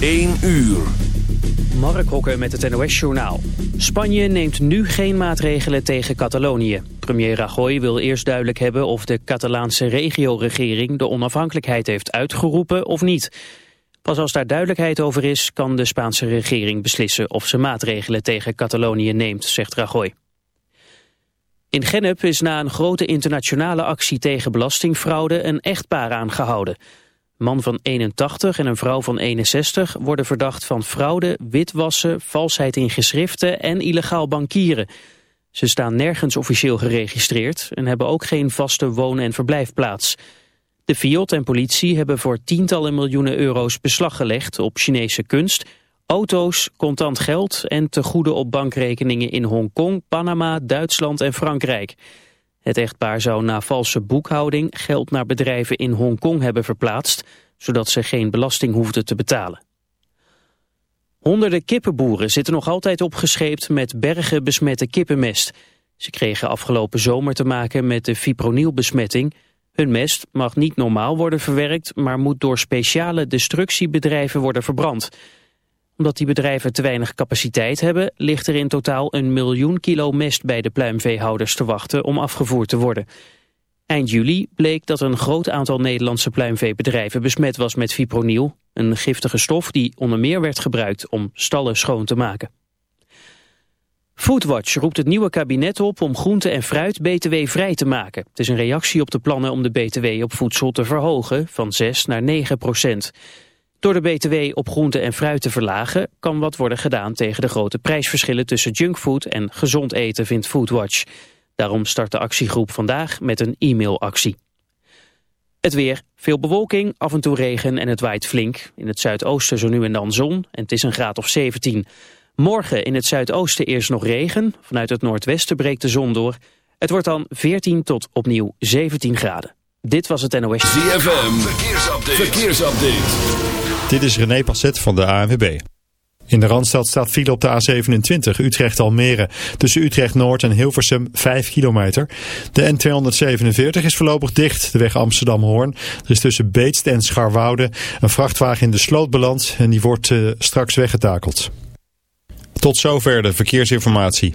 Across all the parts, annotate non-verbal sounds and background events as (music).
1 uur. Mark Hokker met het NOS-journaal. Spanje neemt nu geen maatregelen tegen Catalonië. Premier Rajoy wil eerst duidelijk hebben of de Catalaanse regio-regering de onafhankelijkheid heeft uitgeroepen of niet. Pas als daar duidelijkheid over is, kan de Spaanse regering beslissen of ze maatregelen tegen Catalonië neemt, zegt Rajoy. In Gennep is na een grote internationale actie tegen belastingfraude een echtpaar aangehouden. Man van 81 en een vrouw van 61 worden verdacht van fraude, witwassen, valsheid in geschriften en illegaal bankieren. Ze staan nergens officieel geregistreerd en hebben ook geen vaste woon- en verblijfplaats. De FIOD en politie hebben voor tientallen miljoenen euro's beslag gelegd op Chinese kunst, auto's, contant geld en tegoeden op bankrekeningen in Hongkong, Panama, Duitsland en Frankrijk. Het echtpaar zou na valse boekhouding geld naar bedrijven in Hongkong hebben verplaatst, zodat ze geen belasting hoefden te betalen. Honderden kippenboeren zitten nog altijd opgescheept met bergen besmette kippenmest. Ze kregen afgelopen zomer te maken met de fipronilbesmetting. Hun mest mag niet normaal worden verwerkt, maar moet door speciale destructiebedrijven worden verbrand omdat die bedrijven te weinig capaciteit hebben, ligt er in totaal een miljoen kilo mest bij de pluimveehouders te wachten om afgevoerd te worden. Eind juli bleek dat een groot aantal Nederlandse pluimveebedrijven besmet was met fipronil, een giftige stof die onder meer werd gebruikt om stallen schoon te maken. Foodwatch roept het nieuwe kabinet op om groente en fruit btw-vrij te maken. Het is een reactie op de plannen om de btw op voedsel te verhogen van 6 naar 9 procent. Door de BTW op groente en fruit te verlagen kan wat worden gedaan tegen de grote prijsverschillen tussen junkfood en gezond eten, vindt Foodwatch. Daarom start de actiegroep vandaag met een e-mailactie. Het weer, veel bewolking, af en toe regen en het waait flink. In het zuidoosten zo nu en dan zon en het is een graad of 17. Morgen in het zuidoosten eerst nog regen. Vanuit het noordwesten breekt de zon door. Het wordt dan 14 tot opnieuw 17 graden. Dit was het NOS. ZFM, verkeersupdate. verkeersupdate. Dit is René Passet van de ANWB. In de Randstad staat file op de A27 Utrecht-Almere. Tussen Utrecht-Noord en Hilversum 5 kilometer. De N247 is voorlopig dicht, de weg Amsterdam-Hoorn. Er is tussen Beetst en Scharwoude een vrachtwagen in de sloot beland en die wordt uh, straks weggetakeld. Tot zover de verkeersinformatie.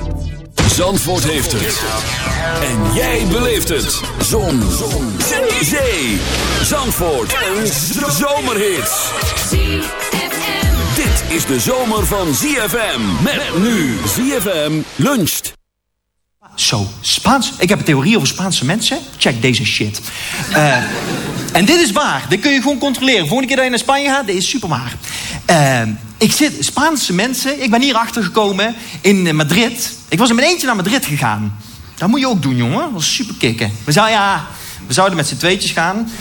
Zandvoort heeft het. En jij beleeft het. Zon. Zon. Zee. Zandvoort. Een zomerhit. Dit is de zomer van ZFM. Met nu ZFM luncht. Zo, Spaans. Ik heb een theorie over Spaanse mensen. Check deze shit. Uh, en dit is waar. Dit kun je gewoon controleren. Volgende keer dat je naar Spanje gaat, dit is super waar. Uh, ik zit, Spaanse mensen. Ik ben hier achter gekomen in Madrid. Ik was in mijn eentje naar Madrid gegaan. Dat moet je ook doen, jongen. Dat was super kicken. We, zou, ja, we zouden met z'n tweetjes gaan.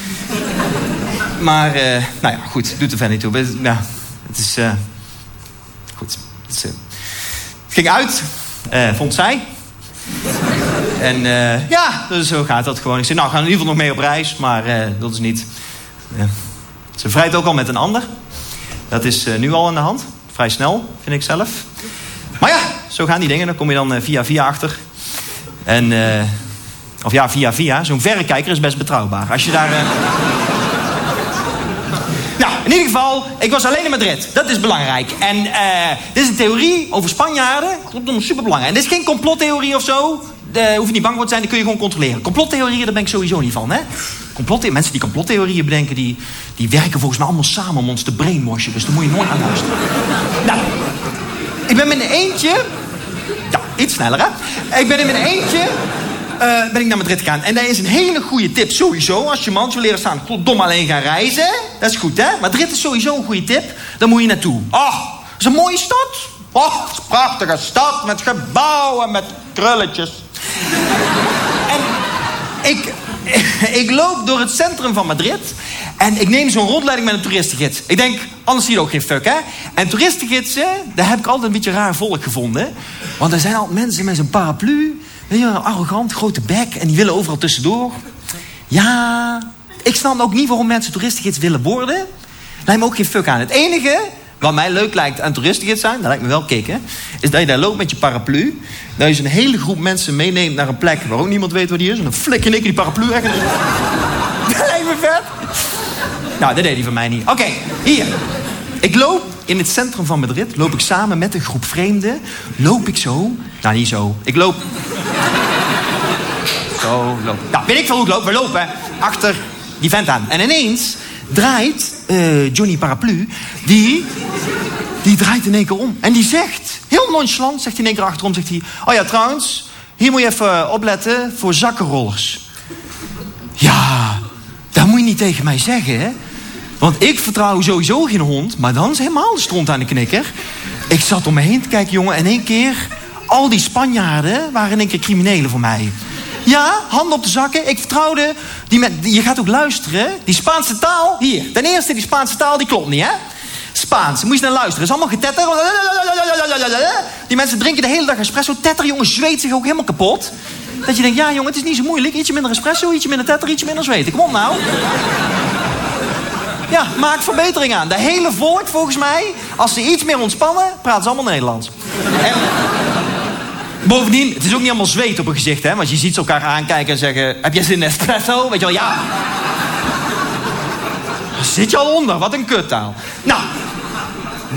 Maar, uh, nou ja, goed. Doet er verder niet toe. Ja, het is... Uh, goed. Het, ging uit. vond zij. En ja, dus zo gaat dat gewoon. Ik zei, nou, we gaan in ieder geval nog mee op reis, maar dat is niet. Ze vrijt ook al met een ander. Dat is eh, nu al aan de hand. Vrij snel, vind ik zelf. Maar ja, zo gaan die dingen. Dan kom je dan eh, via via achter. En, eh, of ja, via via. Zo'n verrekijker is best betrouwbaar. Als je daar... nou, in ieder geval, ik was alleen in Madrid. Dat is belangrijk. En dit is een theorie over Spanjaarden. Klopt, super belangrijk. En dit is geen complottheorie of zo. Hoef je niet bang voor te zijn, dat kun je gewoon controleren. Complottheorieën, daar ben ik sowieso niet van, hè? Mensen die complottheorieën bedenken, die, die werken volgens mij allemaal samen om ons te brainwashen. Dus daar moet je nooit aan luisteren. nou, ik ben met een eentje... Ja, iets sneller, hè? Ik ben in mijn eentje... eh, ben ik naar Madrid gegaan. En daar is een hele goede tip sowieso. Als je man wil leren staan, dom alleen gaan reizen. Dat is goed, hè? Madrid is sowieso een goede tip. Daar moet je naartoe. Oh, dat is een mooie stad. Oh, het is een prachtige stad met gebouwen, met krulletjes. en ik, (laughs) ik loop door het centrum van Madrid. En ik neem zo'n rondleiding met een toeristengids. Ik denk, anders zie je ook geen fuck, hè? En toeristengidsen, daar heb ik altijd een beetje raar volk gevonden. Want er zijn altijd mensen met zo'n paraplu. Je, arrogant, grote bek. En die willen overal tussendoor. Ja, ik snap ook niet waarom mensen toeristengids willen worden. Lijkt me ook geen fuck aan. Het enige wat mij leuk lijkt aan toeristengids zijn, dat lijkt me wel kicken, is dat je daar loopt met je paraplu. Dat je zo'n hele groep mensen meeneemt naar een plek waar ook niemand weet waar die is. En dan flik je in één keer die paraplu weg. En... (laughs) dat lijkt me vet. Nou, dat deed hij van mij niet. Oké, hier. Ik loop in het centrum van Madrid, loop ik samen met een groep vreemden. Loop ik zo. Nou, niet zo. Ik loop. (laughs) Zo, loop. Nou, weet ik veel hoe ik loop. We lopen achter die vent aan. En ineens draait eh, Johnny Paraplu, die, die draait in één keer om. En die zegt, heel nonchalant, zegt hij in één keer achterom, zegt hij... Oh ja, trouwens, hier moet je even opletten voor zakkenrollers. Ja, dat moet je niet tegen mij zeggen. Want ik vertrouw sowieso geen hond, maar dan is helemaal de stront aan de knikker. Ik zat om me heen te kijken, jongen, en één keer... Al die Spanjaarden waren in één keer criminelen voor mij. Ja, handen op de zakken. Ik vertrouwde... Die met, je gaat ook luisteren. Die Spaanse taal... Hier, ten eerste, die Spaanse taal, die klopt niet, hè? Spaans, moet je naar luisteren. Het is allemaal getetter. Die mensen drinken de hele dag espresso. Tetter, jongen, zweet zich ook helemaal kapot. Dat je denkt, ja, jongen, het is niet zo moeilijk. Ietsje minder espresso, ietsje minder tetter, ietsje minder zweten. Kom op nou. Ja, maak verbetering aan. De hele volk, volgens mij, als ze iets meer ontspannen, praten ze allemaal Nederlands. En bovendien, het is ook niet allemaal zweet op een gezicht, hè? Want je ziet ze elkaar aankijken en zeggen: Heb jij zin in espresso? Weet je wel, ja. Daar Zit je al onder? Wat een kuttaal. Nou,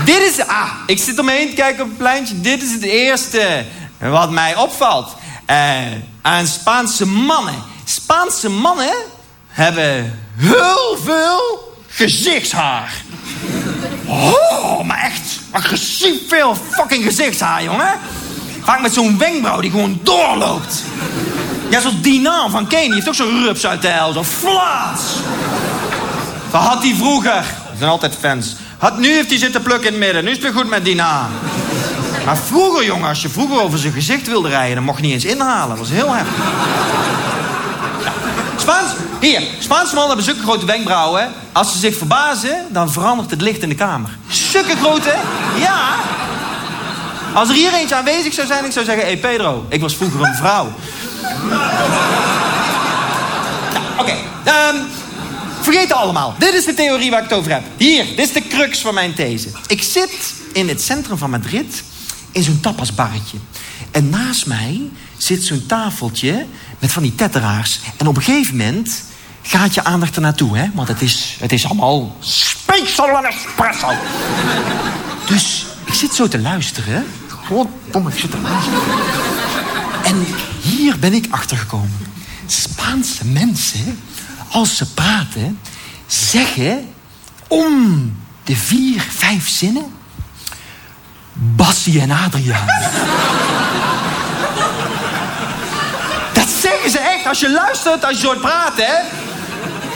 dit is. Ah, ik zit om me heen te kijken op het pleintje. Dit is het eerste wat mij opvalt. Eh, aan Spaanse mannen. Spaanse mannen hebben heel veel gezichtshaar. Oh, maar echt agressief veel fucking gezichtshaar, jongen. Vaak met zo'n wenkbrauw die gewoon doorloopt. Ja, zoals Dinan van Kane. Die heeft ook zo'n rups uit de hel. Zo flaats. Dat had hij vroeger. Er zijn altijd fans. Had, nu heeft hij zitten plukken in het midden. Nu is het weer goed met Dina. Maar vroeger, jongen, als je vroeger over zijn gezicht wilde rijden... dan mocht je niet eens inhalen. Dat was heel heftig. Spaans, hier. Spaanse mannen hebben zulke grote wenkbrauwen. Als ze zich verbazen, dan verandert het licht in de kamer. Zulke grote, ja. Als er hier eentje aanwezig zou zijn, ik zou zeggen... Hé hey Pedro, ik was vroeger een vrouw. Nou, Oké, ehm, vergeet het allemaal. Dit is de theorie waar ik het over heb. Hier, dit is de crux van mijn these. Ik zit in het centrum van Madrid in zo'n tapasbarretje. En naast mij zit zo'n tafeltje met van die tetteraars. En op een gegeven moment gaat je aandacht er naartoe, hè? Want het is, het is allemaal speeksel en espresso. Dus ik zit zo te luisteren. Zit te luisteren. En hier ben ik achtergekomen. Spaanse mensen, als ze praten, zeggen om de vier, vijf zinnen... Bassie en Adriaan. Dat zeggen ze echt. Als je luistert, als je hoort praten, hè.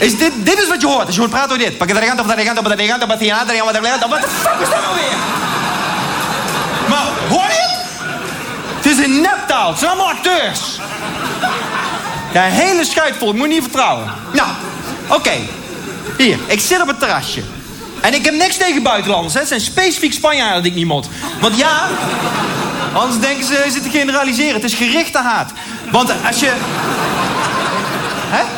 Is dit, dit is wat je hoort. Als je hoort praten, hoor je dit. Wat de fuck is dat nou weer? Maar hoor je het? Is een neptaal. Het zijn allemaal acteurs. Ja, hele schuitvolk. Moet je niet vertrouwen. Nou, oké. Hier, ik zit op het terrasje. En ik heb niks tegen buitenlanders. Hè. Het zijn specifiek Spanjaarden die ik niet mot. Want ja, anders denken ze, ze te generaliseren. Het is gerichte haat. Want als je... Hè?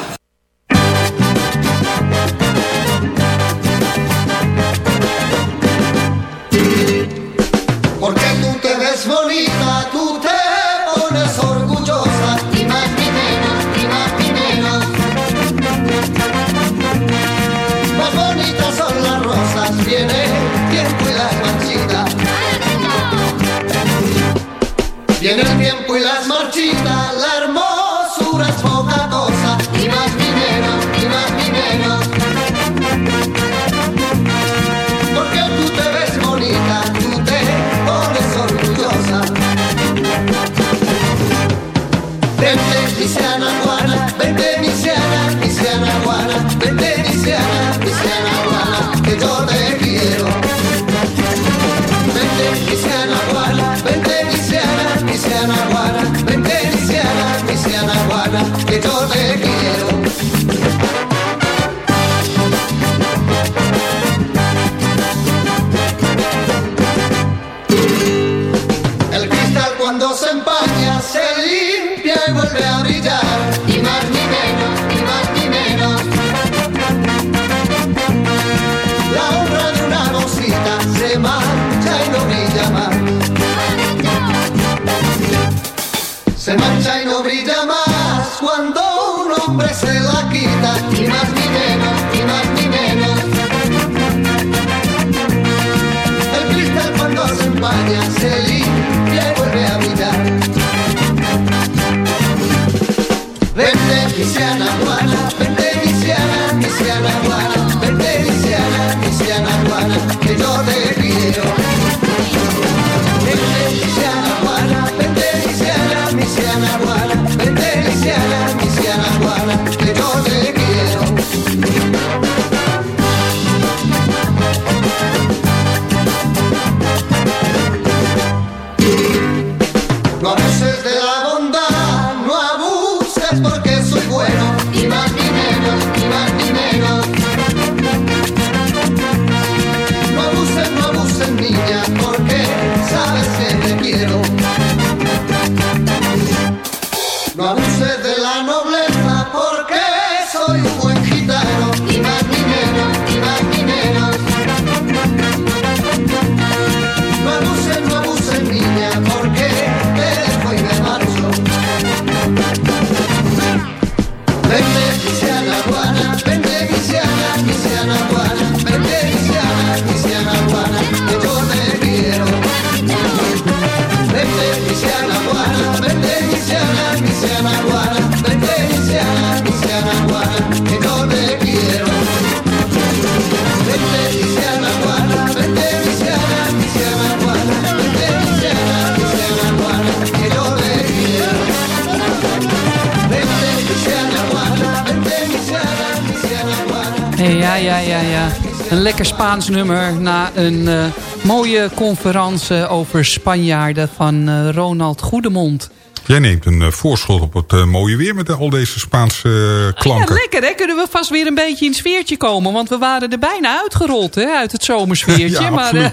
Hey, ja, ja, ja, ja. Een lekker Spaans nummer na een eh, mooie conferentie over Spanjaarden van eh, Ronald Goedemond. Jij neemt een eh, voorschot op het eh, mooie weer met al deze Spaanse eh, klanken. Ja, lekker hè. Kunnen we vast weer een beetje in het sfeertje komen. Want we waren er bijna uitgerold hè, uit het zomersfeertje. (laughs) Ja, maar eh,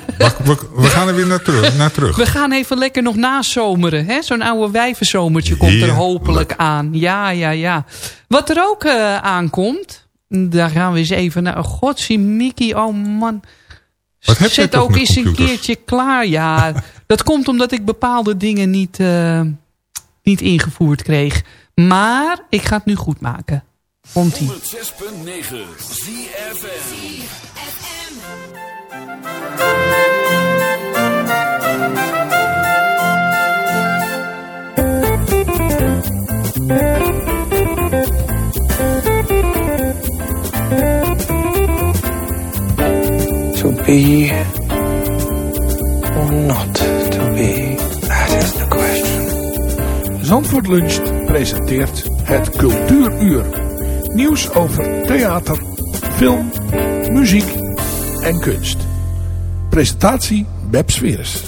we, we- (laughs) gaan er weer naar terug. Naar terug. we gaan even lekker nog nazomeren. hè. Zo'n oude wijvenzomertje komt er hopelijk aan. Ja, ja, ja. Wat er ook eh, aankomt. Daar gaan we eens even naar. Oh, Godzie, Mickey, oh man. Wat heb je Zet ook eens een keertje klaar. Ja, (laughs) dat komt omdat ik bepaalde dingen niet, eh, niet ingevoerd kreeg. Maar ik ga het nu goed maken. Komt-ie. 106.9 ZFM. Be or not to be, that is the question. Zandvoort Luncht presenteert het Cultuuruur. Nieuws over theater, film, muziek en kunst. Presentatie Beb Sweres.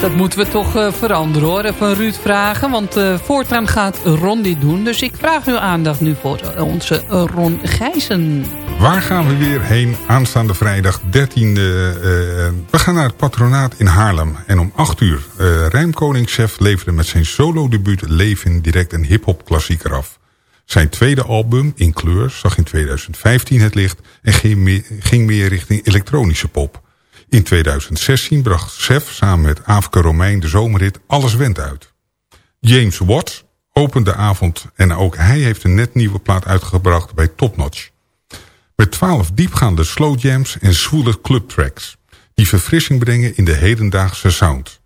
Dat moeten we toch eh, veranderen hoor. Even Ruud vragen. Want eh, voortaan gaat Ron dit doen. Dus ik vraag uw aandacht nu voor onze Ron Gijzen. Waar gaan we weer heen aanstaande vrijdag 13e? eh, we gaan naar het patronaat in Haarlem. En om 8 uur, eh Rijmkoning Chef leverde met zijn solo-debuut Leven direct een hip-hop klassieker af. Zijn tweede album, In Kleur, zag in 2015 het licht en ging meer richting elektronische pop. In 2016 bracht Chef samen met Aafke Romein de zomerrit Alles Went uit. James Watts, opent de avond en ook hij heeft een net nieuwe plaat uitgebracht bij Topnotch. Met twaalf diepgaande slow jams en zwoele clubtracks... die verfrissing brengen in de hedendaagse sound.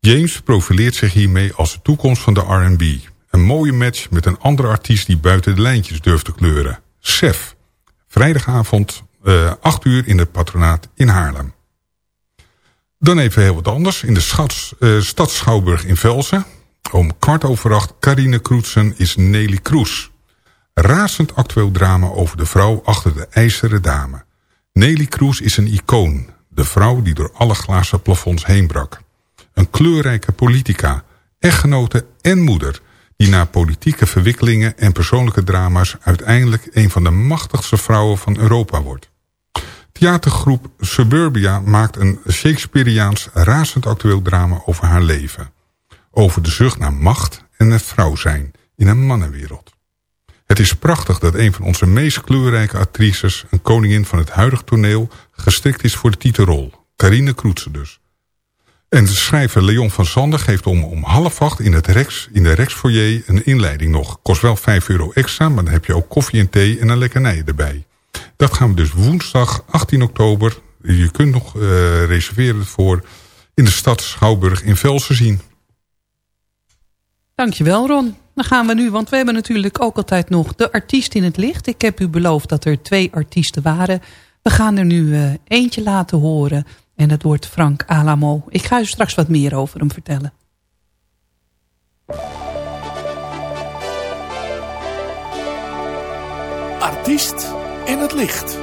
James profileert zich hiermee als de toekomst van de R&B. Een mooie match met een andere artiest die buiten de lijntjes durft te kleuren. Sef. Vrijdagavond, uh, 8 uur in het patronaat in Haarlem. Dan even heel wat anders. In de Schats, uh, stad Schouwburg in Velsen. Om kwart over acht, Carine Kroetsen is Nelly Kroes. Razend actueel drama over de vrouw achter de ijzeren dame. Nelly Kroes is een icoon. De vrouw die door alle glazen plafonds heen brak. Een kleurrijke politica, echtgenote en moeder... die na politieke verwikkelingen en persoonlijke drama's... uiteindelijk een van de machtigste vrouwen van Europa wordt. Theatergroep Suburbia maakt een Shakespeareaans razend actueel drama over haar leven. Over de zucht naar macht en het vrouw zijn in een mannenwereld. Het is prachtig dat een van onze meest kleurrijke actrices... een koningin van het huidige toneel geschikt is voor de titelrol. Carine Kroetse dus. En de schrijver Leon van Zander geeft om, om half acht in, het Rex, in de Rexfoyer een inleiding nog. Kost wel 5 euro extra, maar dan heb je ook koffie en thee en een lekkernij erbij. Dat gaan we dus woensdag 18 oktober. Je kunt nog uh, reserveren voor in de stad Schouwburg in Velsen zien. Dankjewel Ron. Dan gaan we nu, want we hebben natuurlijk ook altijd nog de artiest in het licht. Ik heb u beloofd dat er twee artiesten waren. We gaan er nu uh, eentje laten horen en dat wordt Frank Alamo. Ik ga u straks wat meer over hem vertellen. Artiest in het licht.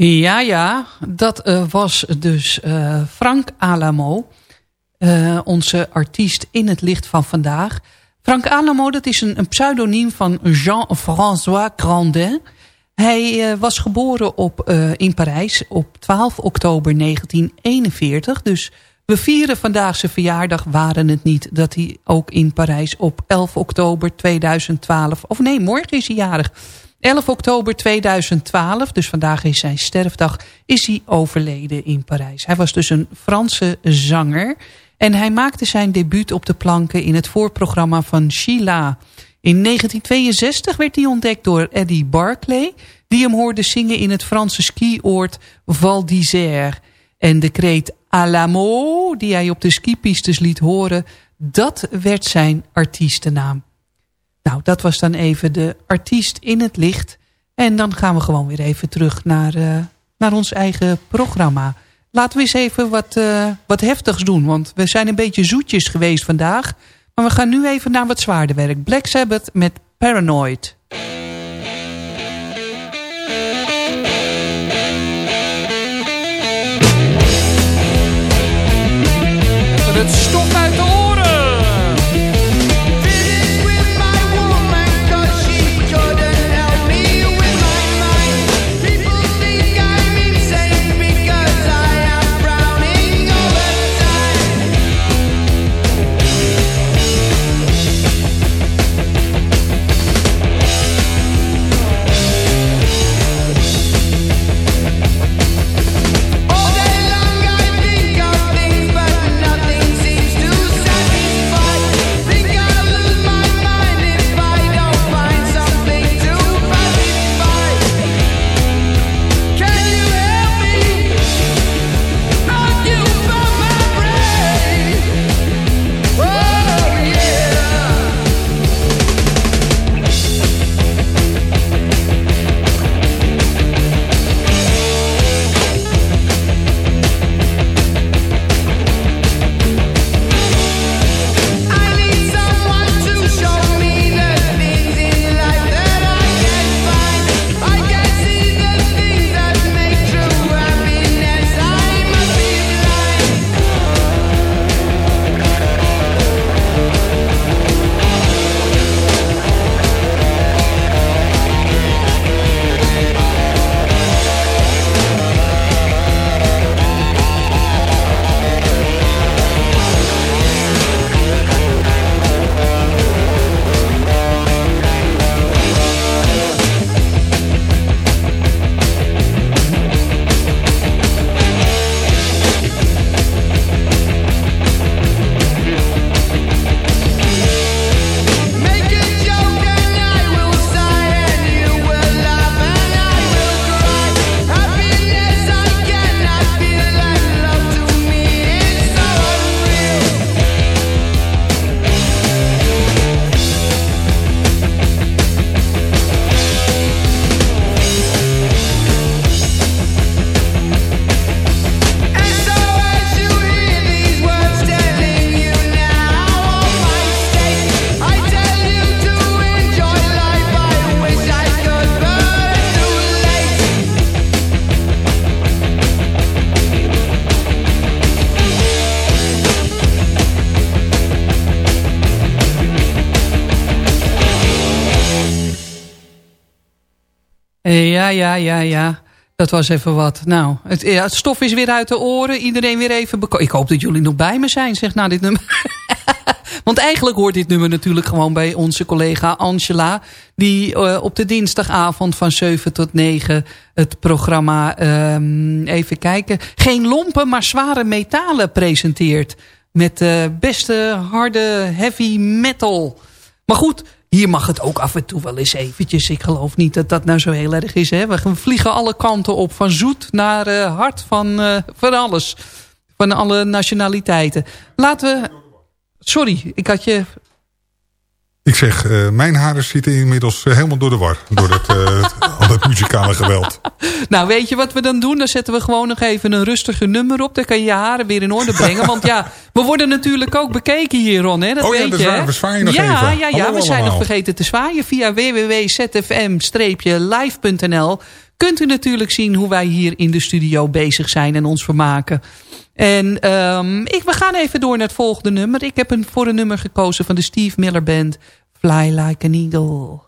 Ja, ja, dat uh, was dus uh, Frank Alamo, uh, onze artiest in het licht van vandaag. Frank Alamo, dat is een, een pseudoniem van Jean-François Grandin. Hij was geboren op, in Parijs op 12 oktober 1941. Dus we vieren vandaag zijn verjaardag, waren het niet dat hij ook in Parijs op 11 oktober 2012... of nee, morgen is hij jarig 11 oktober 2012, dus vandaag is zijn sterfdag, is hij overleden in Parijs. Hij was dus een Franse zanger en hij maakte zijn debuut op de planken in het voorprogramma van Sheila. In 1962 werd hij ontdekt door Eddie Barclay, die hem hoorde zingen in het Franse skioord Val d'Isère. En de kreet Alamo, die hij op de skipistes liet horen, dat werd zijn artiestennaam. Nou, dat was dan even de artiest in het licht. En dan gaan we gewoon weer even terug naar, uh, naar ons eigen programma. Laten we eens even wat, uh, wat heftigs doen. Want we zijn een beetje zoetjes geweest vandaag. Maar we gaan nu even naar wat zwaarder werk. Black Sabbath met Paranoid. Ja, ja, ja, ja. Dat was even wat. Nou, het, het stof is weer uit de oren. Iedereen weer even... Ik hoop dat jullie nog bij me zijn, zeg na dit nummer. (laughs) Want eigenlijk hoort dit nummer natuurlijk gewoon bij onze collega Angela... die eh, op de dinsdagavond van 7 tot 9 het programma... ehm, even kijken... Geen lompen, maar zware metalen presenteert. Met de beste harde heavy metal. Maar goed, hier mag het ook af en toe wel eens eventjes. Ik geloof niet dat dat nou zo heel erg is. Hè? We vliegen alle kanten op. Van zoet naar eh, hard. Van, eh, van alles. Van alle nationaliteiten. Laten we... Sorry, ik had je... Ik zeg, eh, mijn haren zitten inmiddels eh, helemaal door de war. Door het, eh, (laughs) al dat muzikale geweld. Nou, weet je wat we dan doen? Dan zetten we gewoon nog even een rustiger nummer op. Dan kan je je haren weer in orde brengen. Want ja, we worden natuurlijk ook bekeken hier, Ron. Hè? Dat Oh ja, weet dat je? We zwaaien nog ja, even. Ja, ja, Hallo we zijn nog vergeten te zwaaien. Via www.zfm-live.nl kunt u natuurlijk zien hoe wij hier in de studio bezig zijn en ons vermaken. En ehm, ik, we gaan even door naar het volgende nummer. Ik heb een, voor een nummer gekozen van de Steve Miller Band. Fly Like an Eagle.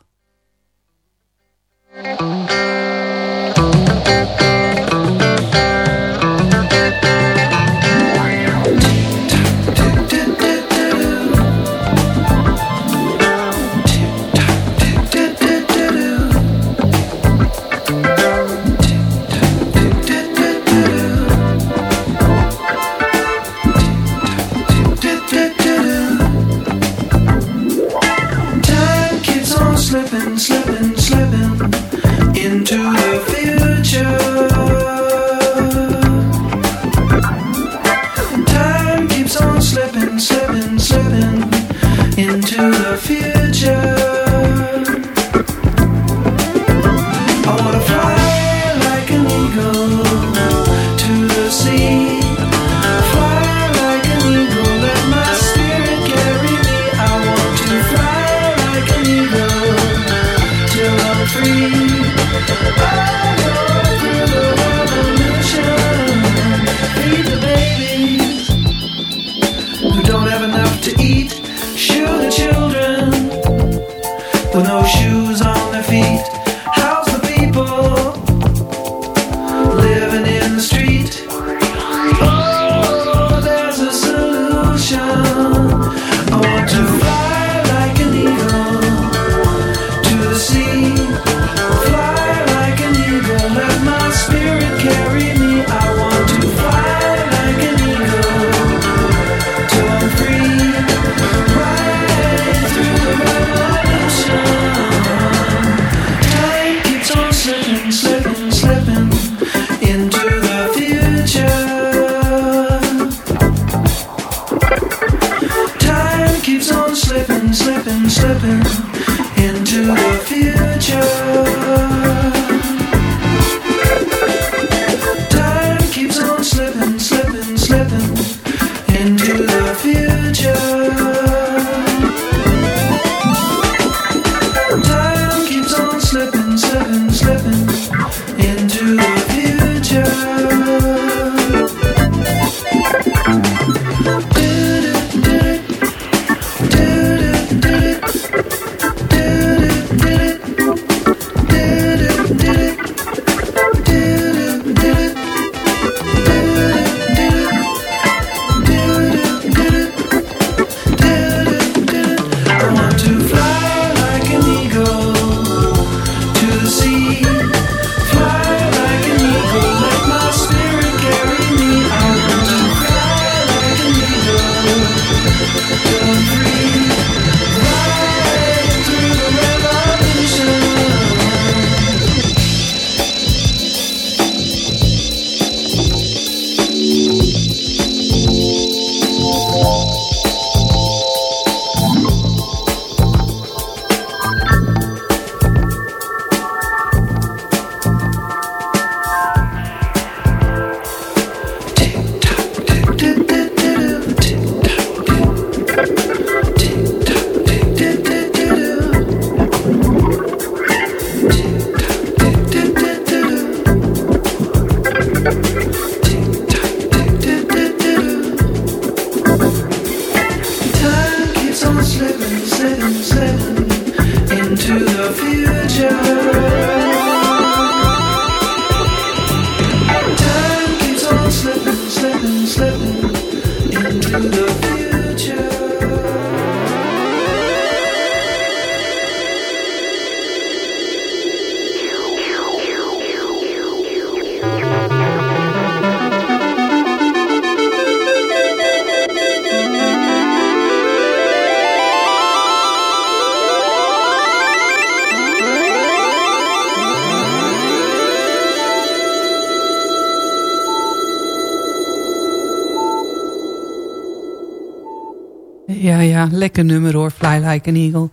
Lekker nummer hoor, Fly Like an Eagle.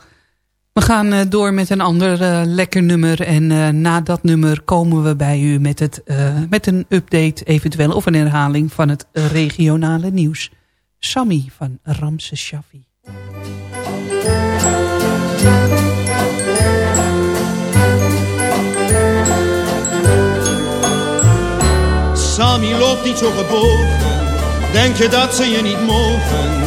We gaan eh, door met een ander eh, lekker nummer. En eh, na dat nummer komen we bij u met, het, met een update eventueel... of een herhaling van het regionale nieuws. Sammy van Ramses Shaffi. Sammy loopt niet zo gebogen, denk je dat ze je niet mogen?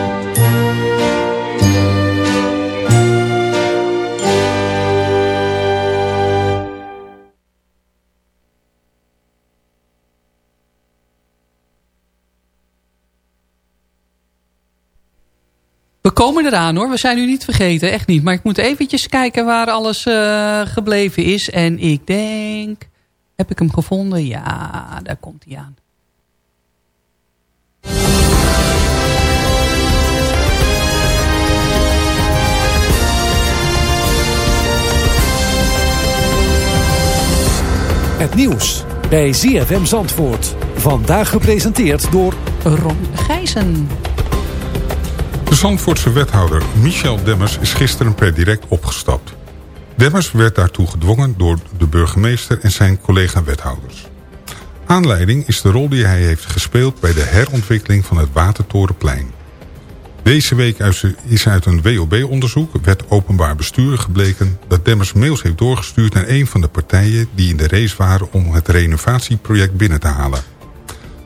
We komen eraan hoor, we zijn u niet vergeten, echt niet. Maar ik moet eventjes kijken waar alles eh, gebleven is. En ik denk, heb ik hem gevonden? Ja, daar komt hij aan. Het nieuws bij ZFM Zandvoort. Vandaag gepresenteerd door Ron Gijzen. De Zandvoortse wethouder Michel Demmers is gisteren per direct opgestapt. Demmers werd daartoe gedwongen door de burgemeester en zijn collega-wethouders. Aanleiding is de rol die hij heeft gespeeld bij de herontwikkeling van het Watertorenplein. Deze week is uit een WOB-onderzoek, Wet Openbaar Bestuur, gebleken dat Demmers mails heeft doorgestuurd naar een van de partijen die in de race waren om het renovatieproject binnen te halen.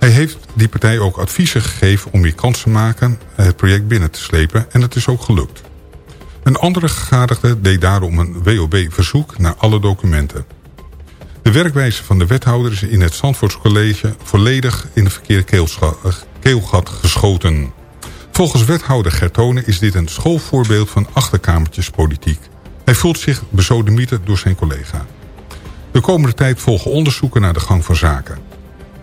Hij heeft die partij ook adviezen gegeven om meer kans te maken het project binnen te slepen en het is ook gelukt. Een andere gegadigde deed daarom een WOB-verzoek naar alle documenten. De werkwijze van de wethouder is in het Zandvoortscollege volledig in de verkeerde eh, keelgat geschoten. Volgens wethouder Gertone is dit een schoolvoorbeeld van achterkamertjespolitiek. Hij voelt zich bezodemieterd door zijn collega. De komende tijd volgen onderzoeken naar de gang van zaken.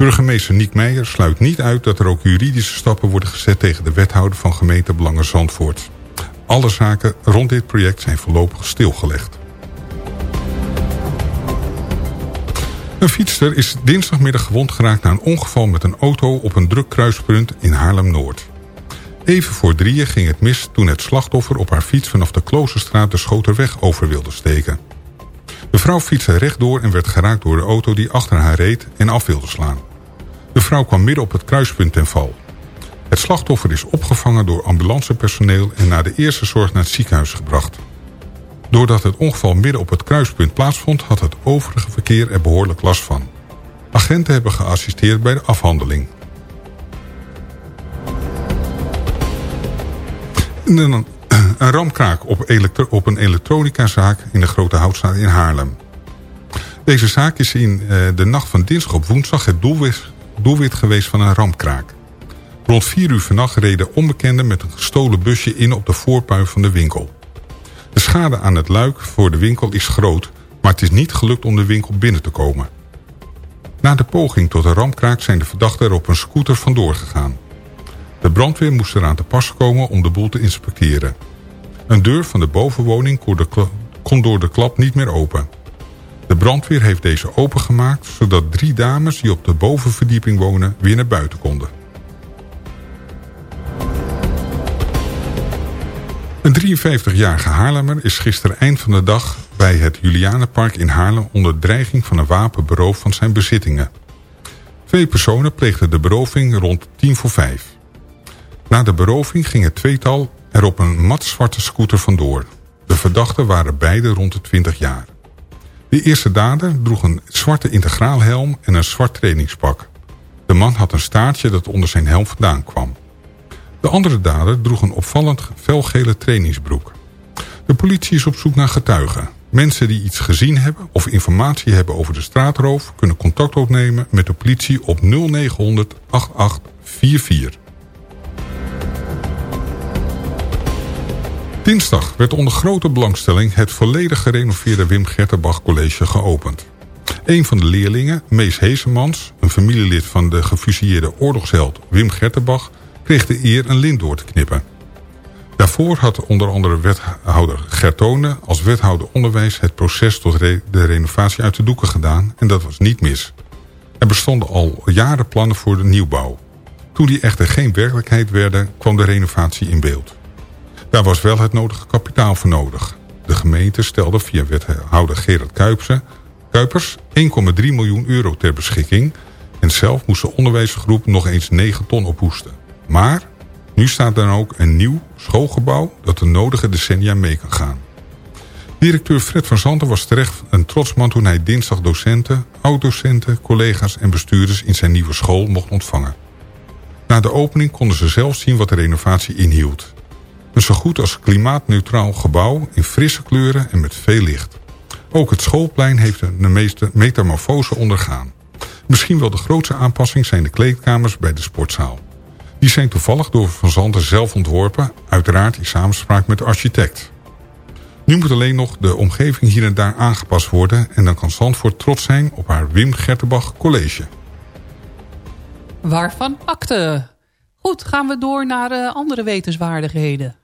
Burgemeester Niek Meijer sluit niet uit dat er ook juridische stappen worden gezet tegen de wethouder van gemeente Belangen Zandvoort. Alle zaken rond dit project zijn voorlopig stilgelegd. Een fietster is dinsdagmiddag gewond geraakt na een ongeval met een auto op een druk kruispunt in Haarlem-Noord. Even voor drieën ging het mis toen het slachtoffer op haar fiets vanaf de Kloosterstraat de Schoterweg over wilde steken. De vrouw fietste rechtdoor en werd geraakt door de auto die achter haar reed en af wilde slaan. De vrouw kwam midden op het kruispunt ten val. Het slachtoffer is opgevangen door ambulancepersoneel en na de eerste zorg naar het ziekenhuis gebracht. Doordat het ongeval midden op het kruispunt plaatsvond... had het overige verkeer er behoorlijk last van. Agenten hebben geassisteerd bij de afhandeling. (clears throat) Een, ramkraak op, op een elektronicazaak in de Grote Houtstraat in Haarlem. Deze zaak is in eh, de nacht van dinsdag op woensdag het doelwit, doelwit geweest van een rampkraak. Rond 4 uur vannacht reden onbekenden met een gestolen busje in op de voorpui van de winkel. De schade aan het luik voor de winkel is groot, maar het is niet gelukt om de winkel binnen te komen. Na de poging tot een rampkraak zijn de verdachten er op een scooter vandoor gegaan. De brandweer moest eraan te pas komen om de boel te inspecteren. Een deur van de bovenwoning kon, door de klap niet meer open. De brandweer heeft deze opengemaakt... zodat drie dames die op de bovenverdieping wonen weer naar buiten konden. Een 53-jarige Haarlemmer is gisteren eind van de dag... bij het Julianenpark in Haarlem... onder dreiging van een wapen beroofd van zijn bezittingen. Twee personen pleegden de beroving rond tien voor vijf. Na de beroving ging het tweetal er op een matzwarte scooter vandoor. De verdachten waren beide rond de 20 jaar. De eerste dader droeg een zwarte integraalhelm en een zwart trainingspak. De man had een staartje dat onder zijn helm vandaan kwam. De andere dader droeg een opvallend felgele trainingsbroek. De politie is op zoek naar getuigen. Mensen die iets gezien hebben of informatie hebben over de straatroof... kunnen contact opnemen met de politie op 0900 8844. Dinsdag werd onder grote belangstelling het volledig gerenoveerde Wim Gertenbach College geopend. Een van de leerlingen, Mees Heesemans, een familielid van de gefusilleerde oorlogsheld Wim Gertenbach, kreeg de eer een lint door te knippen. Daarvoor had onder andere wethouder Gertone als wethouder onderwijs het proces tot de renovatie uit de doeken gedaan en dat was niet mis. Er bestonden al jaren plannen voor de nieuwbouw. Toen die echter geen werkelijkheid werden, kwam de renovatie in beeld. Daar was wel het nodige kapitaal voor nodig. De gemeente stelde via wethouder Gerard Kuipse, Kuipers 1,3 miljoen euro ter beschikking... en zelf moest de onderwijsgroep nog eens 9 ton ophoesten. Maar nu staat dan ook een nieuw schoolgebouw dat de nodige decennia mee kan gaan. Directeur Fred van Zanten was terecht een trots man toen hij dinsdag docenten, oud-docenten, collega's en bestuurders in zijn nieuwe school mocht ontvangen. Na de opening konden ze zelf zien wat de renovatie inhield. Een zo goed als klimaatneutraal gebouw in frisse kleuren en met veel licht. Ook het schoolplein heeft een meeste metamorfose ondergaan. Misschien wel de grootste aanpassing zijn de kleedkamers bij de sportzaal. Die zijn toevallig door Van Zanten zelf ontworpen, uiteraard in samenspraak met de architect. Nu moet alleen nog de omgeving hier en daar aangepast worden... en dan kan Zandvoort trots zijn op haar Wim Gertenbach College. Waarvan akte? Goed, gaan we door naar eh, andere wetenswaardigheden.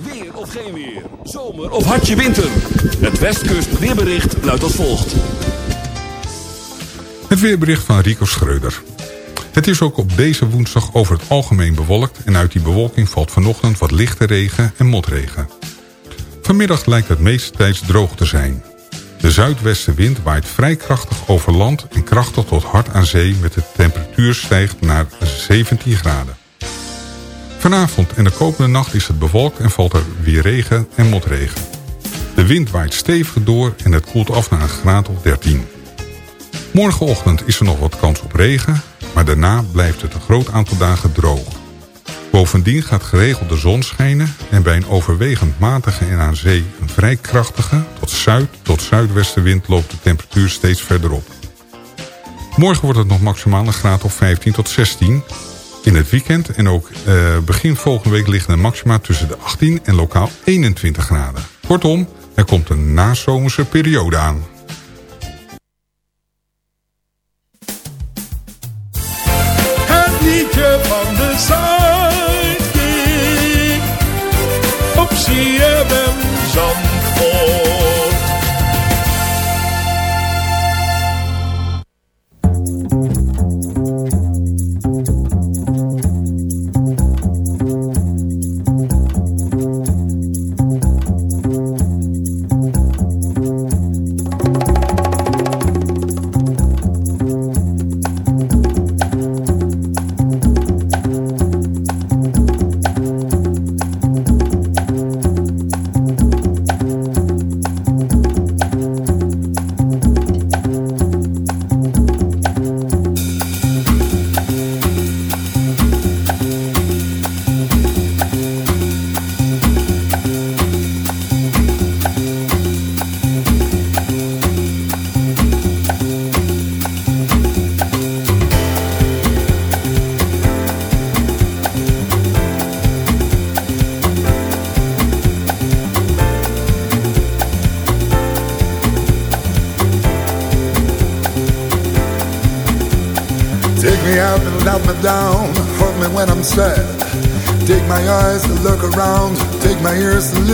Weer of geen weer, zomer of hartje winter. Het Westkust weerbericht luidt als volgt. Het weerbericht van Rico Schreuder. Het is ook op deze woensdag over het algemeen bewolkt... en uit die bewolking valt vanochtend wat lichte regen en motregen. Vanmiddag lijkt het meestentijds droog te zijn. De zuidwestenwind waait vrij krachtig over land... en krachtig tot hard aan zee met de temperatuur stijgt naar 17 graden. Vanavond en de komende nacht is het bewolkt en valt er weer regen en motregen. De wind waait stevig door en het koelt af naar een graad of 13. Morgenochtend is er nog wat kans op regen, maar daarna blijft het een groot aantal dagen droog. Bovendien gaat geregeld de zon schijnen en bij een overwegend matige en aan zee een vrij krachtige tot zuid tot zuidwestenwind loopt de temperatuur steeds verder op. Morgen wordt het nog maximaal een graad of 15 tot 16. In het weekend en ook eh, begin volgende week liggen de maxima tussen de 18 en lokaal 21 graden. Kortom, er komt een nazomerse periode aan.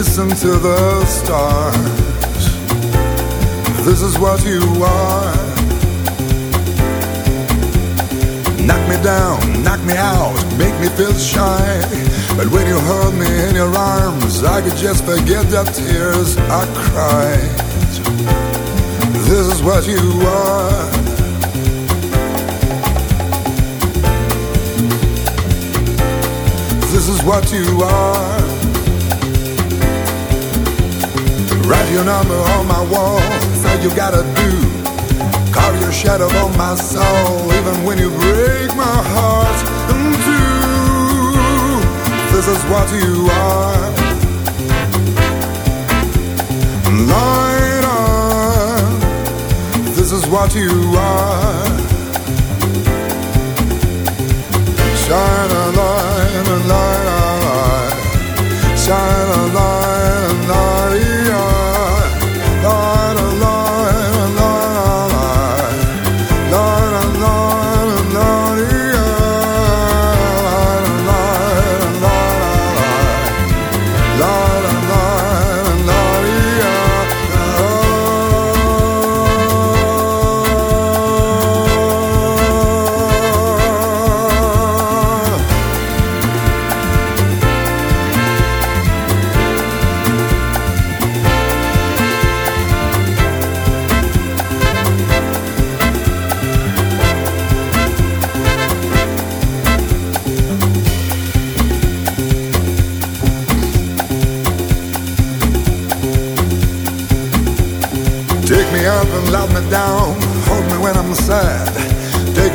Listen to the stars. This is what you are. Knock me down, knock me out, make me feel shy. But when you hold me in your arms, I could just forget the tears I cried. This is what you are. This is what you are. Write your number on my wall. All you gotta do. Carve your shadow on my soul, even when you break my heart in two. This is what you are. Light on. This is what you are. Shine a light, a light, a light. Shine a light,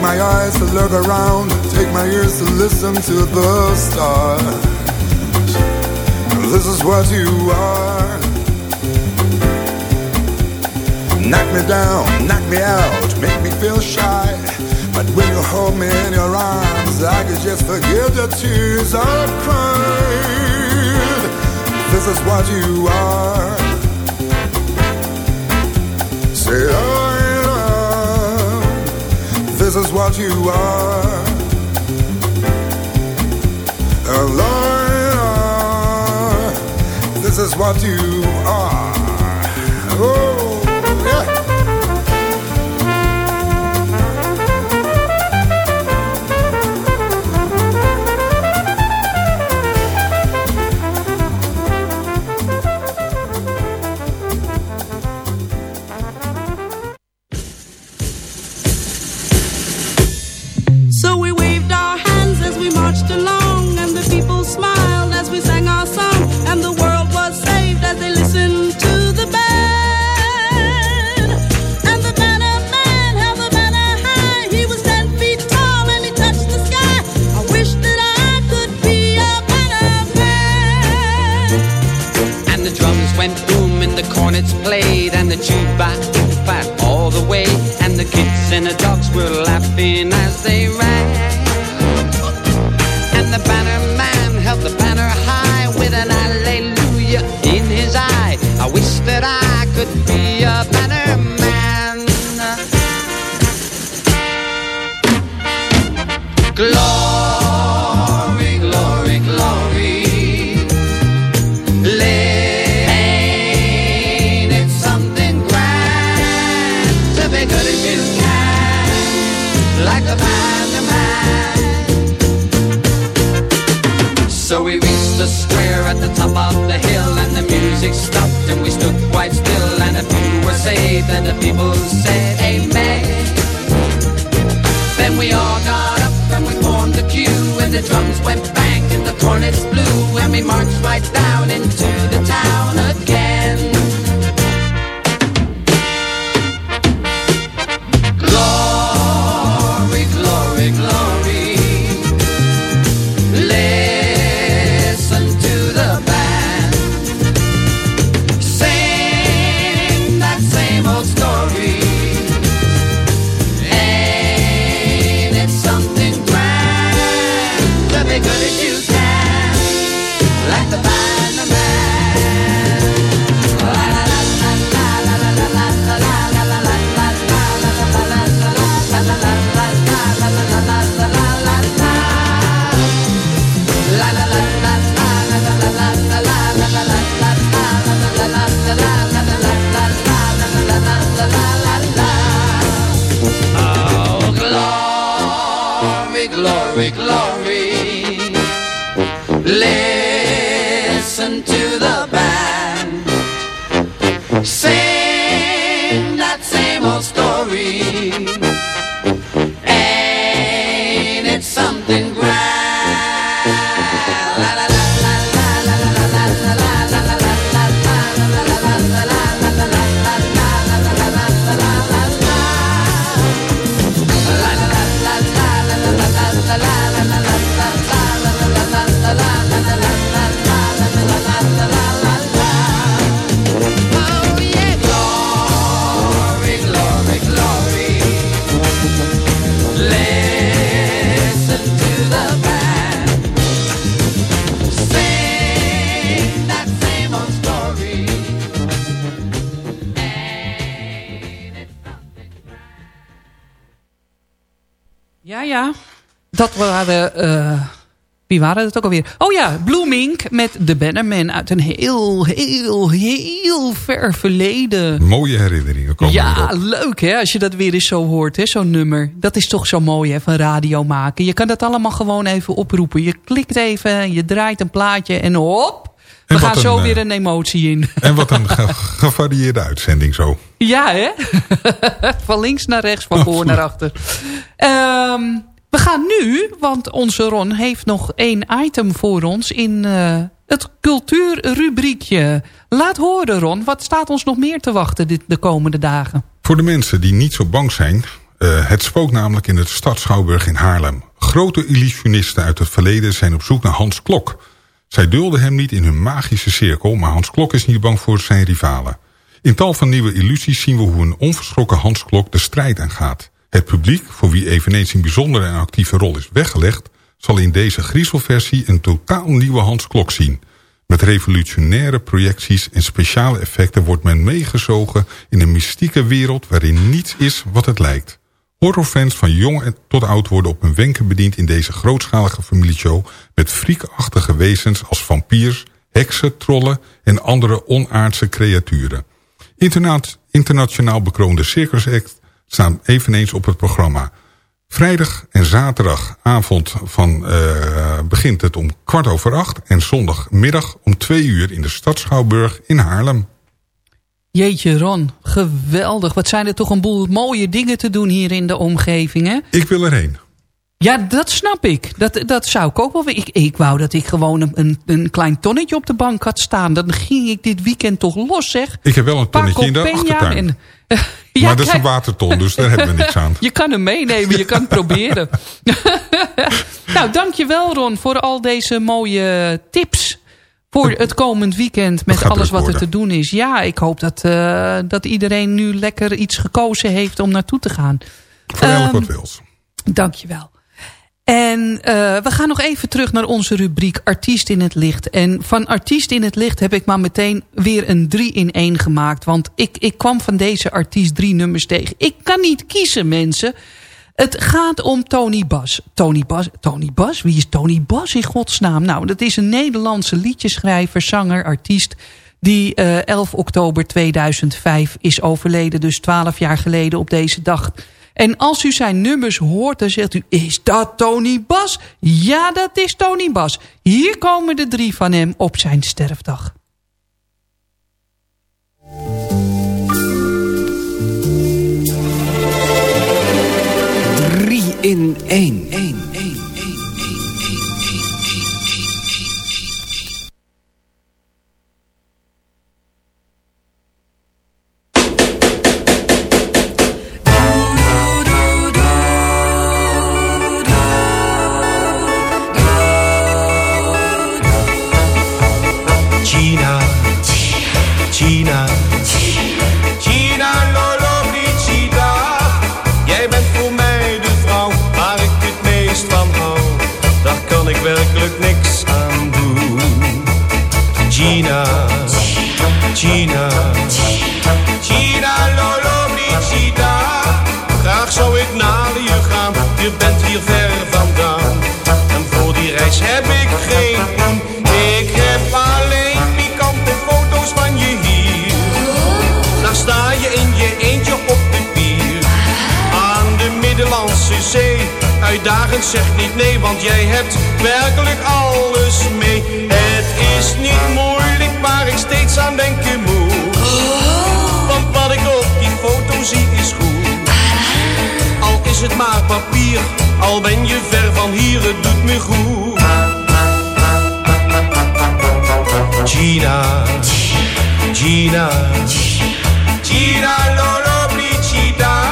my eyes to look around. Take my ears to listen to the stars. This is what you are. Knock me down, knock me out, make me feel shy. But when you hold me in your arms, I could just forget the tears I've cried. This is what you are. What you are. Liar. This is what you are. Oh, me march right down. Ja, ja. Dat waren... eh, wie waren het ook alweer? Oh ja, Blooming met de Bannerman uit een heel, heel, heel ver verleden. Mooie herinneringen komen Ja, leuk hè, als je dat weer eens zo hoort, hè, zo'n nummer. Dat is toch zo mooi hè, van radio maken. Je kan dat allemaal gewoon even oproepen. Je klikt even, je draait een plaatje en hop. We gaan zo een, weer eh, een emotie in. En wat een ge- gevarieerde uitzending zo. Ja, hè? (laughs) van links naar rechts, van voor naar achter. Ehm, we gaan nu, want onze Ron heeft nog één item voor ons... in eh, het cultuurrubriekje. Laat horen, Ron. Wat staat ons nog meer te wachten dit, de komende dagen? Voor de mensen die niet zo bang zijn... eh, het spookt namelijk in het Stad Schouwburg in Haarlem. Grote illusionisten uit het verleden zijn op zoek naar Hans Klok. Zij dulden hem niet in hun magische cirkel... maar Hans Klok is niet bang voor zijn rivalen. In tal van nieuwe illusies zien we hoe een onverschrokken Hans Klok de strijd aangaat. Het publiek, voor wie eveneens een bijzondere en actieve rol is weggelegd... zal in deze griezelversie een totaal nieuwe Hans Klok zien... Met revolutionaire projecties en speciale effecten wordt men meegezogen in een mystieke wereld waarin niets is wat het lijkt. Horrorfans van jong tot oud worden op hun wenken bediend in deze grootschalige familieshow met friekachtige wezens als vampiers, heksen, trollen en andere onaardse creaturen. Interna internationaal bekroonde circusact staan eveneens op het programma. Vrijdag en zaterdagavond van, eh, begint het om kwart over acht... en zondagmiddag om twee uur in de Stad Schouwburg in Haarlem. Jeetje Ron, geweldig. Wat zijn er toch een boel mooie dingen te doen hier in de omgeving, hè? Ik wil erheen. Ja, dat snap ik. Dat, dat zou ik ook wel willen. Ik, ik wou dat ik gewoon een, een, klein tonnetje op de bank had staan. Dan ging ik dit weekend toch los, zeg. Ik heb wel een tonnetje in de Peña achtertuin. en- (laughs) maar dat is een waterton, dus daar hebben we niks aan. (laughs) Je kan hem meenemen, je kan het proberen. (laughs) nou, dankjewel Ron voor al deze mooie tips. Voor het komend weekend met alles wat er te doen is. Ja, ik hoop dat, eh, dat iedereen nu lekker iets gekozen heeft om naartoe te gaan. Voor elk Ehm, wat wils. Dankjewel. En eh, we gaan nog even terug naar onze rubriek Artiest in het Licht. En van Artiest in het Licht heb ik maar meteen weer een 3 in 1 gemaakt. Want ik, ik kwam van deze artiest drie nummers tegen. Ik kan niet kiezen, mensen. Het gaat om Tony Bas. Tony Bas, Tony Bas? Wie is Tony Bas in godsnaam? Nou, dat is een Nederlandse liedjeschrijver, zanger, artiest... die eh 11 oktober 2005 is overleden. Dus 12 jaar geleden op deze dag... En als u zijn nummers hoort, dan zegt u... Is dat Tony Bas? Ja, dat is Tony Bas. Hier komen de drie van hem op zijn sterfdag. In één. Gina, Gina Lollobrigida. Graag zou ik naar je gaan, je bent hier ver vandaan. En voor die reis heb ik geen poen. Ik heb alleen pikante foto's van je hier. Daar sta je in je eentje op de pier. Aan de Middellandse Zee, uit Uitdagend zeg niet nee, want jij hebt werkelijk alles mee. Het is niet ik aan denken moet. Want wat ik op die foto zie is goed. Al is het maar papier, al ben je ver van hier, het doet me goed. Gina, Gina, Gina Lolo Brigida.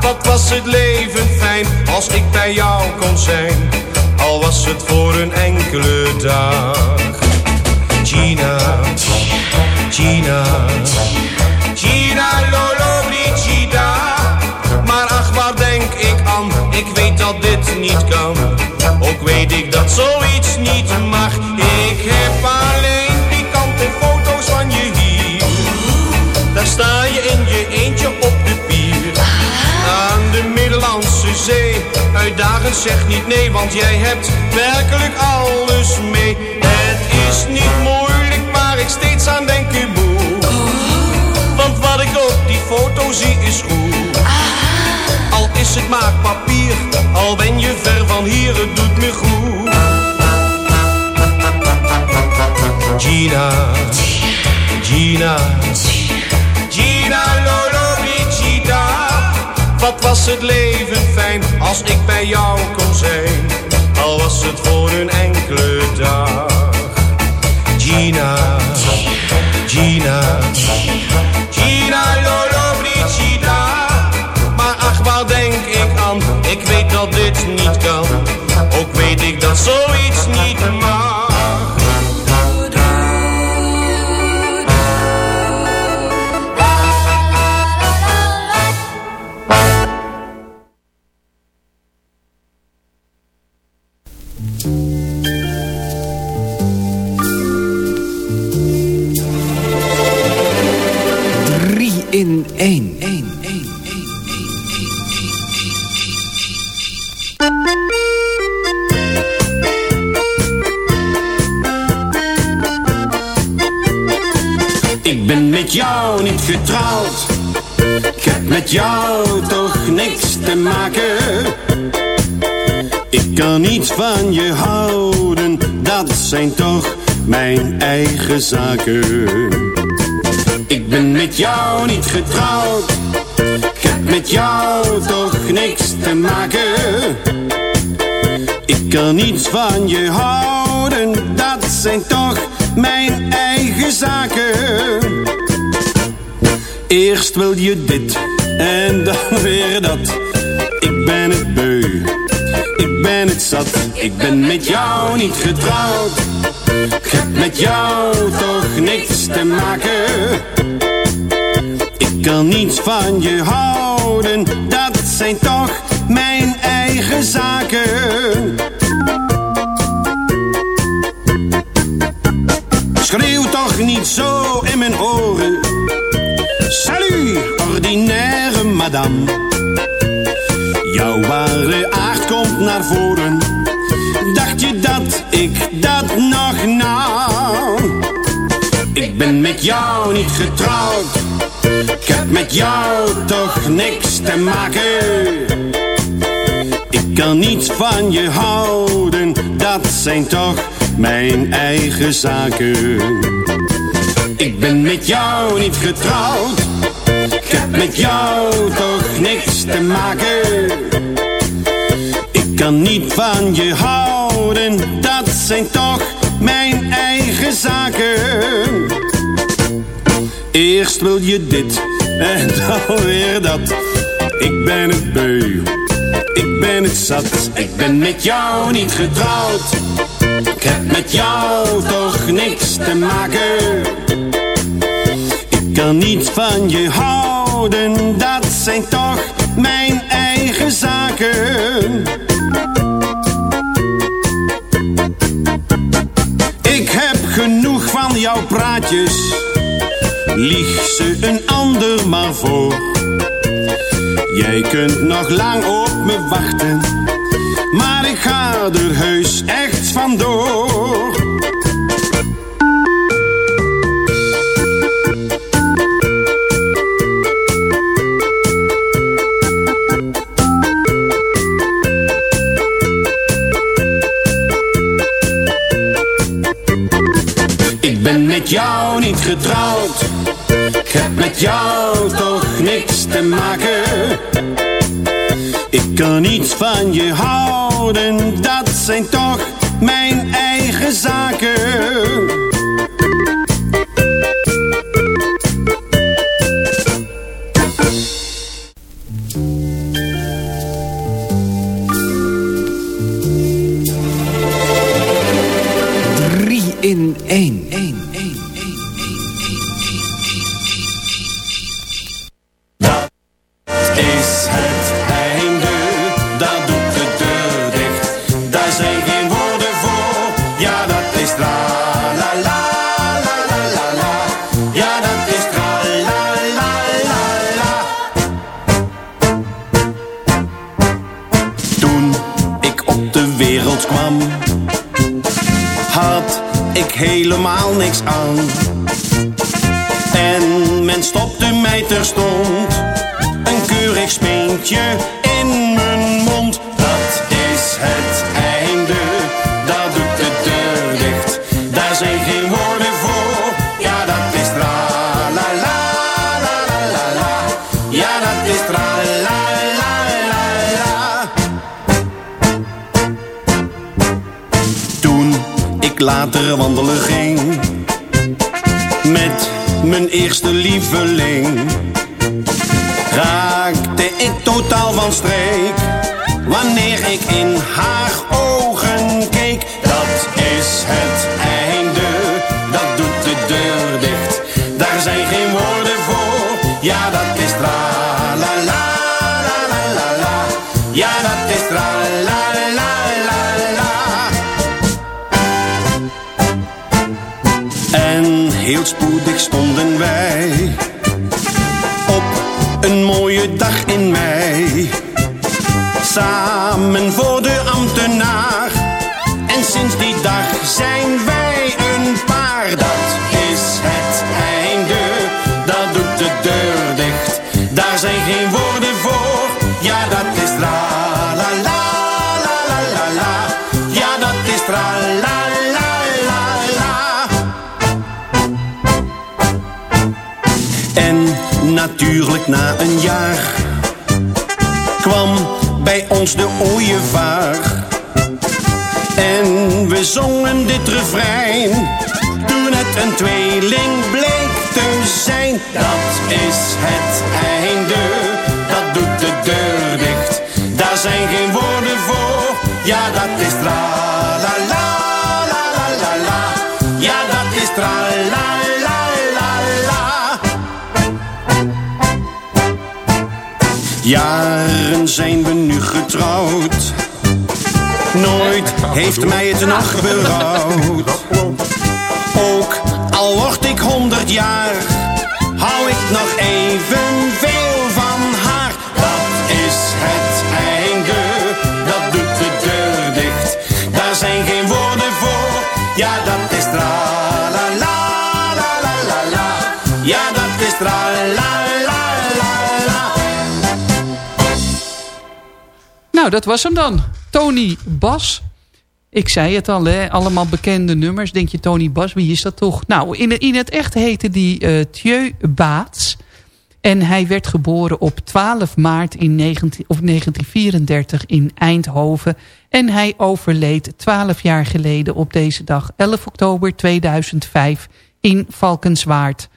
Wat was het leven fijn als ik bij jou kon zijn, al was het voor een enkele dag. Gina, Gina, Gina Lolo Brigida. Maar ach, waar denk ik aan? Ik weet dat dit niet kan. Ook weet ik dat zoiets niet mag. Ik heb alleen pikante foto's van je hier. Daar sta je in je eentje op de pier. Aan de Middellandse Zee. Uitdagend zeg niet nee, want jij hebt werkelijk alles mee. Het is niet steeds aan moet. Want wat ik op die foto zie is goed. Al is het maar papier, al ben je ver van hier, het doet me goed. Gina, Gina, Gina Lolo Brigida. Wat was het leven fijn als ik bij jou kon zijn, al was het voor een enkele van je houden, dat zijn toch mijn eigen zaken. Ik ben met jou niet getrouwd. Ik heb met jou toch niks te maken. Ik kan niets van je houden, dat zijn toch mijn eigen zaken. Eerst wil je dit en dan weer dat. Ik ben met jou niet getrouwd. Ik heb met jou toch niks te maken. Ik kan niets van je houden, dat zijn toch mijn eigen zaken. Schreeuw toch niet zo in mijn oren. Salut, ordinaire madame. Jouw ware komt naar voren. Dacht je dat ik dat nog nou? Ik ben met jou niet getrouwd. Ik heb met jou toch niks te maken. Ik kan niets van je houden, dat zijn toch mijn eigen zaken. Ik ben met jou niet getrouwd, ik heb met jou toch niks te maken. Ik kan niet van je houden, dat zijn toch mijn eigen zaken. Eerst wil je dit en (laughs) dan weer dat. Ik ben het beu, ik ben het zat. Ik ben met jou niet getrouwd. Ik heb met jou toch niks te maken. Ik kan niet van je houden, dat zijn toch mijn eigen zaken. Jouw praatjes. Lieg ze een ander maar voor. Jij kunt nog lang op me wachten, maar ik ga er heus echt vandoor. Jou niet getrouwd. Ik heb met jou toch niks te maken. Ik kan niets van je houden, dat zijn toch mijn eigen zaken. In één. Wij op een mooie dag in mei. Samen voor de ambtenaar. En sinds die dag zijn wij na een jaar kwam bij ons de ooievaar. En we zongen dit refrein toen het een tweeling bleek te zijn. Dat is het einde, dat doet de deur dicht. Daar zijn geen woorden voor, ja dat is tra Jaren zijn we nu getrouwd. Nooit heeft mij het nog berouwd. Ook al word ik honderd jaar, hou ik nog Nou, dat was hem dan. Tony Bas. Ik zei het al, hè? allemaal bekende nummers. Denk je, Tony Bas, wie is dat toch? Nou, in, in het echt heette die eh Thieu Baats. En hij werd geboren op 12 maart in 19, of 1934 in Eindhoven. En hij overleed 12 jaar geleden op deze dag, 11 oktober 2005, in Valkenswaard.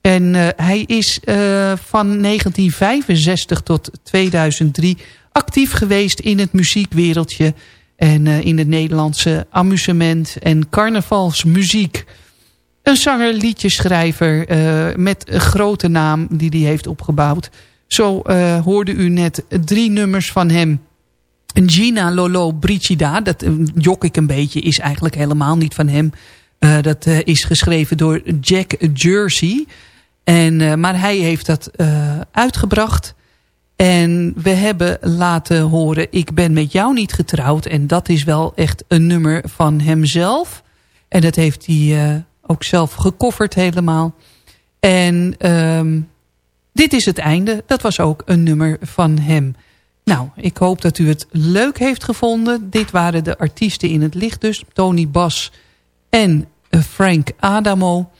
En uh, hij is uh, van 1965 tot 2003 actief geweest in het muziekwereldje. En uh, in het Nederlandse amusement en carnavalsmuziek. Een zanger, liedjeschrijver uh, met een grote naam die hij heeft opgebouwd. Zo uh, hoorde u net drie nummers van hem. Gina Lolo Brigida, dat jok ik een beetje, is eigenlijk helemaal niet van hem. Dat is geschreven door Jack Jersey. En, maar hij heeft dat uitgebracht. En we hebben laten horen, ik ben met jou niet getrouwd. En dat is wel echt een nummer van hemzelf. En dat heeft hij ook zelf gekofferd helemaal. En um, dit is het einde. Dat was ook een nummer van hem. Nou, ik hoop dat u het leuk heeft gevonden. Dit waren de artiesten in het licht dus. Tony Bas en eh, Frank Adamo.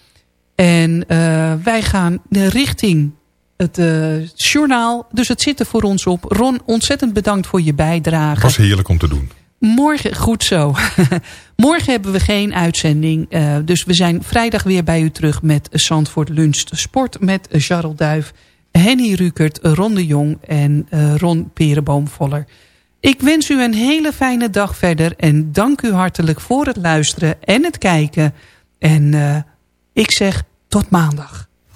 En eh, wij gaan richting het eh, journaal. Dus het zit er voor ons op. Ron, ontzettend bedankt voor je bijdrage. was heerlijk om te doen. Morgen, goed zo. (laughs) Morgen hebben we geen uitzending. eh, dus we zijn vrijdag weer bij u terug met Zandvoort Lunch Sport. Met Charles Duif, Henny Rukert, Ron de Jong en eh, Ron Perenboomvoller. Ik wens u een hele fijne dag verder. En dank u hartelijk voor het luisteren en het kijken. En eh, ik zeg tot maandag.